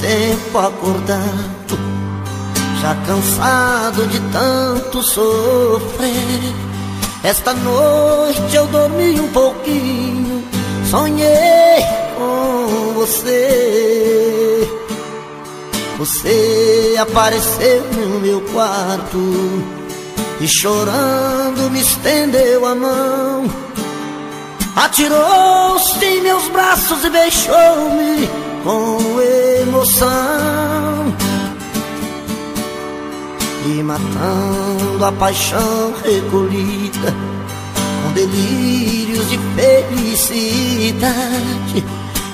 tempo acordado, já cansado de tanto sofrer. Esta noite eu dormi um pouquinho, sonhei com você. Você apareceu no meu quarto e chorando me estendeu a mão. Atirou-se em meus braços e beijou-me com emoção. E matando a paixão recolhida, com delírios de felicidade.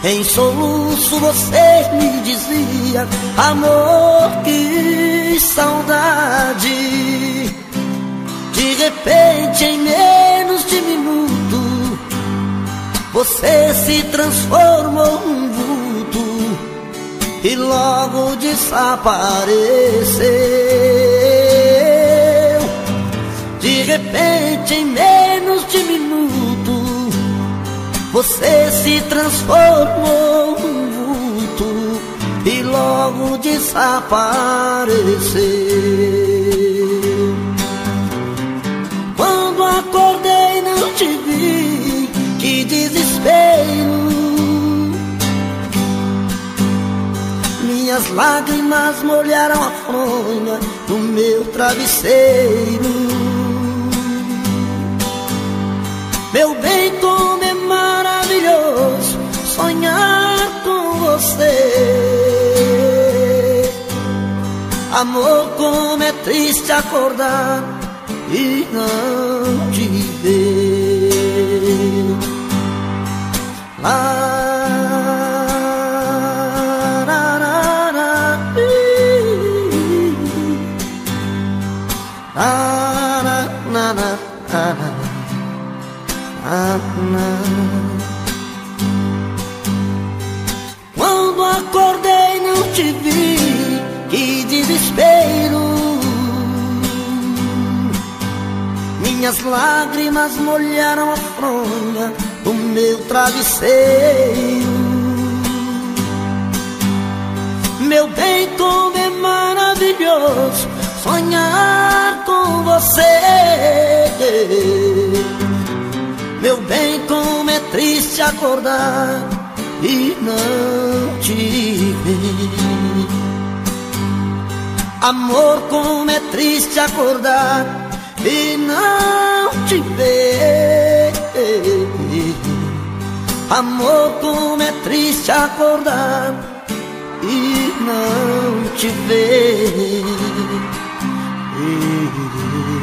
Em soluço você me dizia, amor, que saudade. De repente, em menos de minuto, você se transformou num vulto e logo desapareceu. De repente, em menos de minuto, você se transformou num vulto e logo desapareceu. Quando acordei não te vi, que desespero. Minhas lágrimas molharam a fronha do meu travesseiro. Meu bem, como é maravilhoso sonhar com você. Amor, como é triste acordar e não te ver. Ah. Quando acordei não te vi, que desespero. Minhas lágrimas molharam a fronha do meu travesseiro. Meu bem, como é maravilhoso sonhar você. Meu bem, como é triste acordar e não te ver. Amor, como é triste acordar e não te ver. Amor, como é triste acordar e não te ver. you.